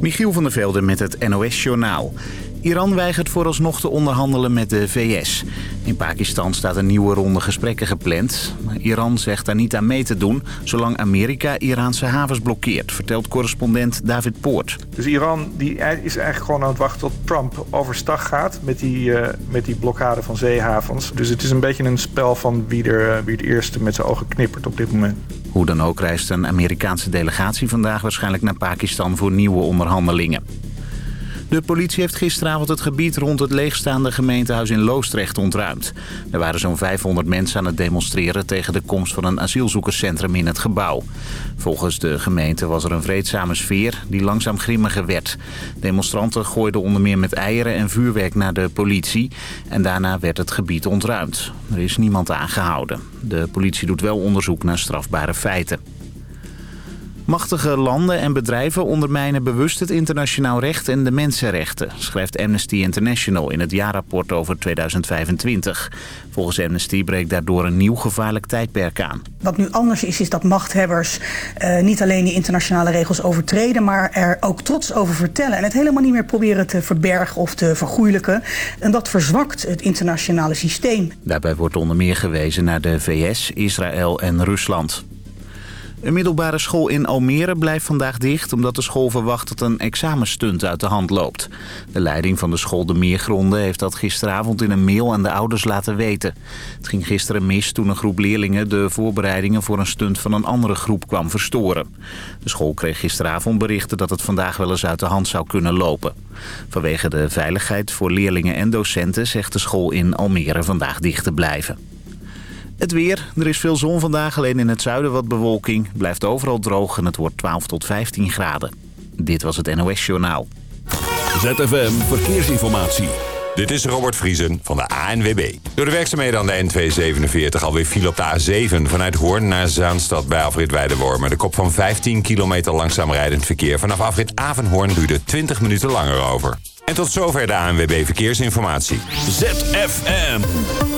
Michiel van der Velde met het NOS-journaal. Iran weigert vooralsnog te onderhandelen met de VS. In Pakistan staat een nieuwe ronde gesprekken gepland. Maar Iran zegt daar niet aan mee te doen... zolang Amerika Iraanse havens blokkeert... vertelt correspondent David Poort. Dus Iran die is eigenlijk gewoon aan het wachten tot Trump overstag gaat... met die, uh, met die blokkade van zeehavens. Dus het is een beetje een spel van wie er, uh, wie het eerste met zijn ogen knippert op dit moment. Hoe dan ook reist een Amerikaanse delegatie vandaag waarschijnlijk naar Pakistan voor nieuwe onderhandelingen. De politie heeft gisteravond het gebied rond het leegstaande gemeentehuis in Loostrecht ontruimd. Er waren zo'n 500 mensen aan het demonstreren tegen de komst van een asielzoekerscentrum in het gebouw. Volgens de gemeente was er een vreedzame sfeer die langzaam grimmiger werd. Demonstranten gooiden onder meer met eieren en vuurwerk naar de politie. En daarna werd het gebied ontruimd. Er is niemand aangehouden. De politie doet wel onderzoek naar strafbare feiten. Machtige landen en bedrijven ondermijnen bewust het internationaal recht en de mensenrechten, schrijft Amnesty International in het jaarrapport over 2025. Volgens Amnesty breekt daardoor een nieuw gevaarlijk tijdperk aan. Wat nu anders is, is dat machthebbers uh, niet alleen die internationale regels overtreden, maar er ook trots over vertellen en het helemaal niet meer proberen te verbergen of te vergoeilijken. En dat verzwakt het internationale systeem. Daarbij wordt onder meer gewezen naar de VS, Israël en Rusland. Een middelbare school in Almere blijft vandaag dicht... omdat de school verwacht dat een examenstunt uit de hand loopt. De leiding van de school De Meergronden heeft dat gisteravond in een mail aan de ouders laten weten. Het ging gisteren mis toen een groep leerlingen de voorbereidingen voor een stunt van een andere groep kwam verstoren. De school kreeg gisteravond berichten dat het vandaag wel eens uit de hand zou kunnen lopen. Vanwege de veiligheid voor leerlingen en docenten zegt de school in Almere vandaag dicht te blijven. Het weer. Er is veel zon vandaag, alleen in het zuiden wat bewolking. Blijft overal droog en het wordt 12 tot 15 graden. Dit was het NOS Journaal. ZFM Verkeersinformatie. Dit is Robert Vriesen van de ANWB. Door de werkzaamheden aan de N247 alweer file op de A7... vanuit Hoorn naar Zaanstad bij afrit Weidewormen. De kop van 15 kilometer langzaam rijdend verkeer... vanaf afrit Avenhoorn duurde 20 minuten langer over. En tot zover de ANWB Verkeersinformatie. ZFM.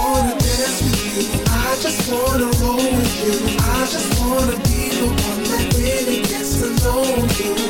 wanna dance with you. I just wanna roll with you. I just wanna be the one that really gets to know you.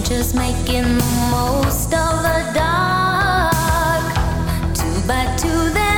Just making the most of the dark. Two by two,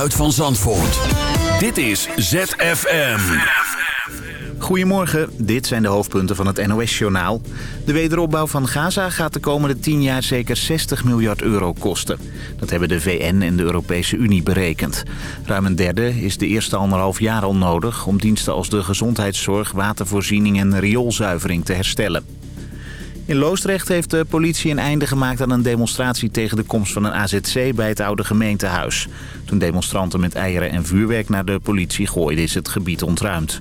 geluid van Zandvoort. Dit is ZFM. Goedemorgen, dit zijn de hoofdpunten van het NOS-journaal. De wederopbouw van Gaza gaat de komende 10 jaar zeker 60 miljard euro kosten. Dat hebben de VN en de Europese Unie berekend. Ruim een derde is de eerste anderhalf jaar al nodig... om diensten als de gezondheidszorg, watervoorziening en rioolzuivering te herstellen. In Loosdrecht heeft de politie een einde gemaakt aan een demonstratie tegen de komst van een AZC bij het oude gemeentehuis. Toen demonstranten met eieren en vuurwerk naar de politie gooiden is het gebied ontruimd.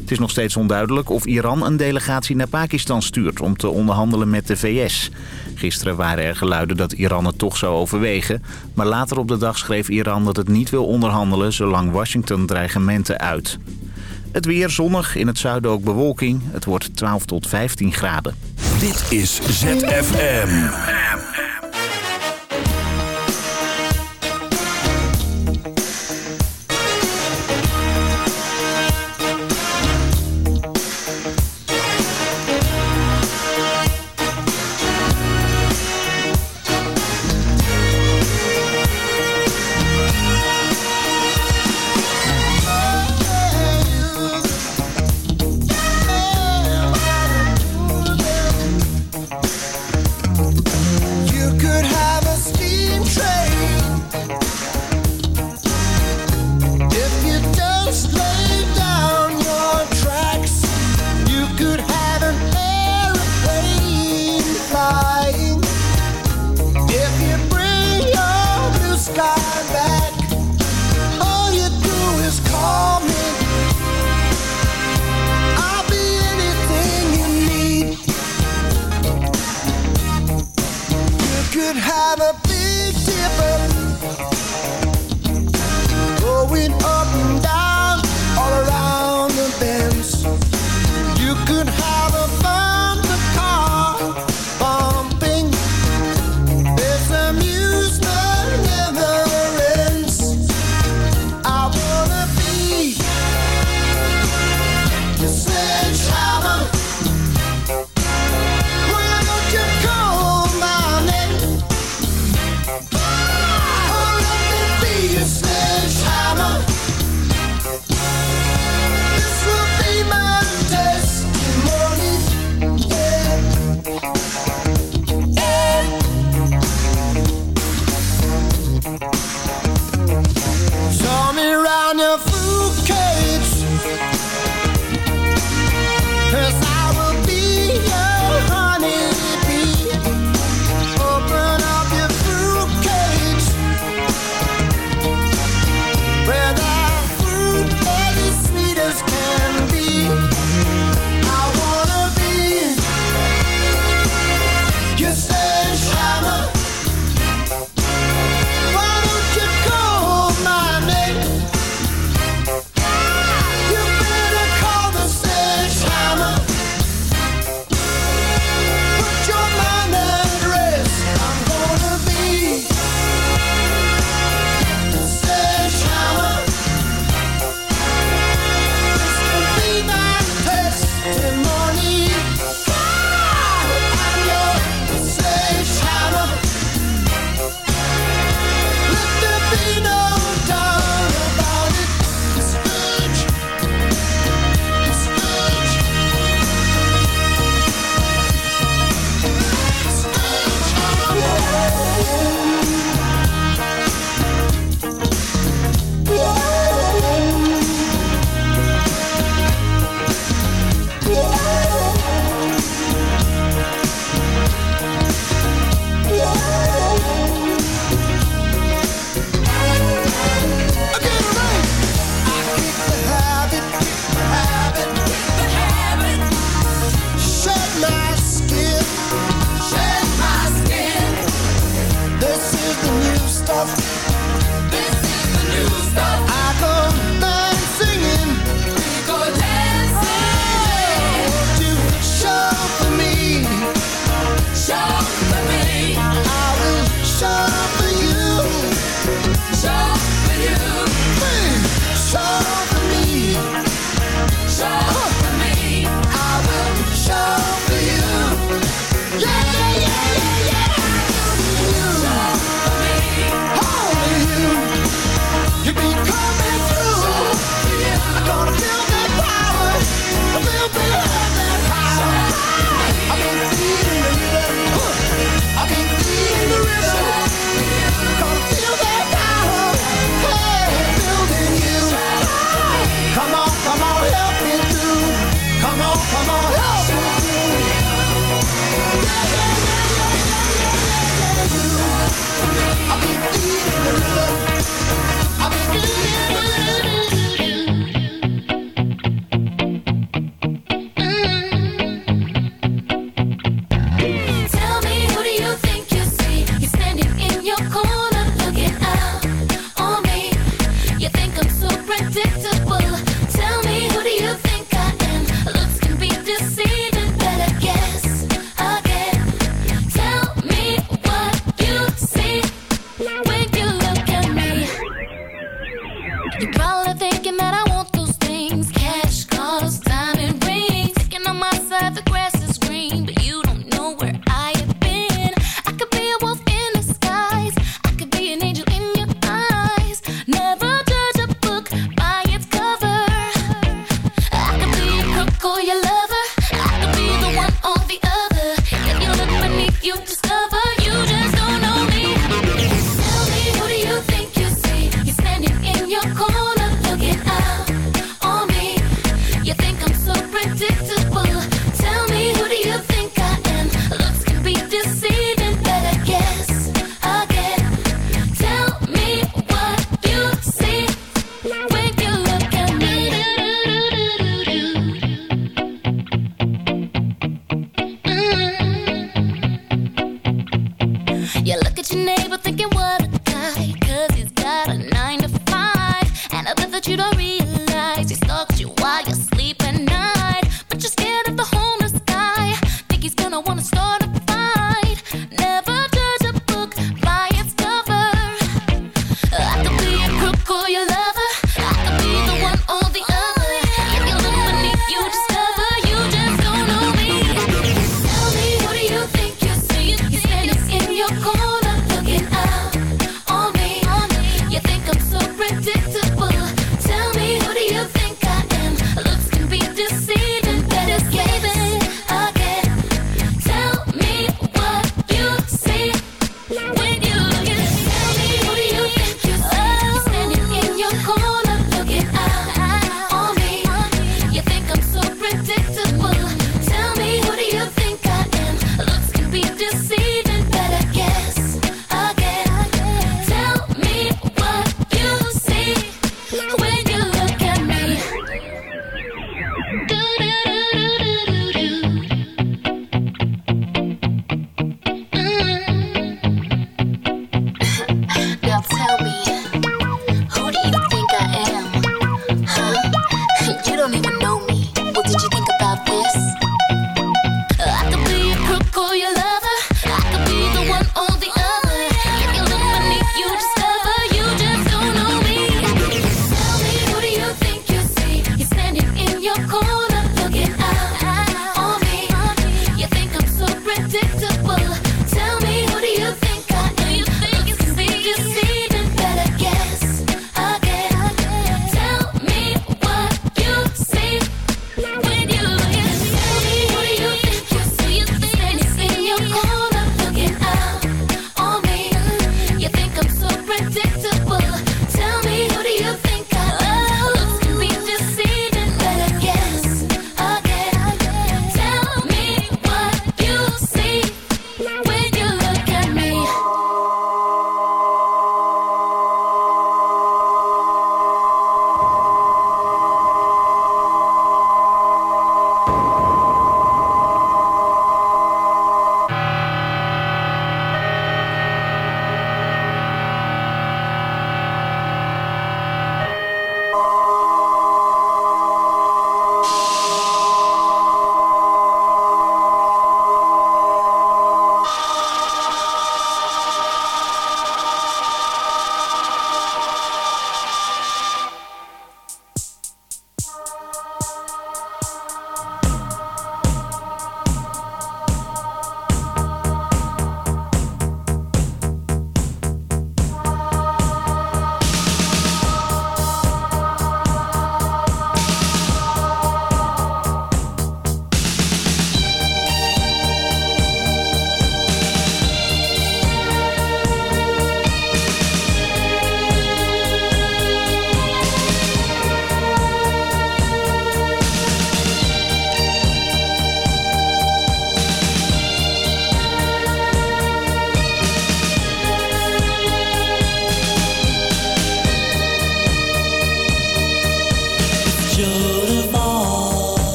Het is nog steeds onduidelijk of Iran een delegatie naar Pakistan stuurt om te onderhandelen met de VS. Gisteren waren er geluiden dat Iran het toch zou overwegen. Maar later op de dag schreef Iran dat het niet wil onderhandelen zolang Washington dreigementen uit. Het weer zonnig, in het zuiden ook bewolking. Het wordt 12 tot 15 graden. Dit is ZFM.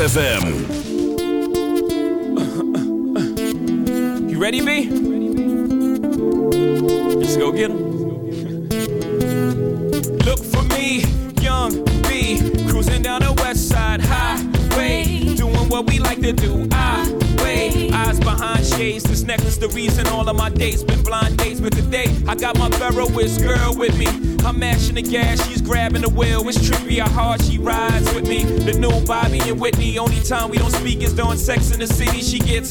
ZFM. You ready, B? Let's go get 'em. Look for me, young B, cruising down the west side highway, doing what we like to do. I wait, eyes behind shades. This necklace, the reason all of my dates I got my Ferroist girl with me. I'm mashing the gas, she's grabbing the wheel. It's trippy how hard she rides with me. The new Bobby and Whitney. Only time we don't speak is during sex in the city. She gets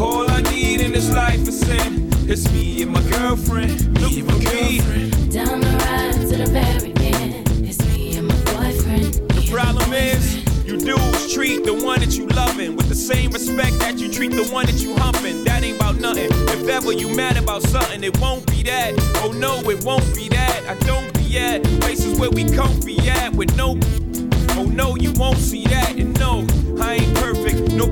All I need in this life is sin. It's me and my girlfriend. Look me and my girlfriend. Down the ride to the very end. It's me and my boyfriend. The problem is, you dudes treat the one that you loving with the same respect that you treat the one that you humping. That ain't about nothing. If ever you mad about something, it won't be that. Oh no, it won't be that. I don't be at places where we comfy at with no.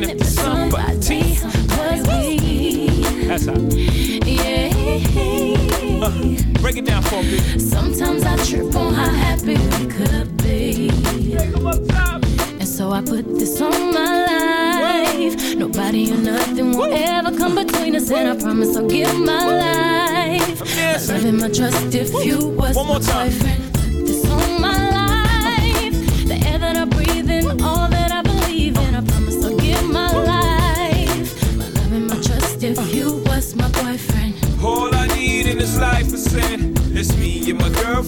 giving it to somebody. That's hot. Yeah. Uh, break it down for me. Sometimes I trip on how happy we could be. And so I put this on my life. Whoa. Nobody or nothing will Whoa. ever come between us, and I promise I'll give my life. My love and my trust if Whoa. you was One more time. boyfriend.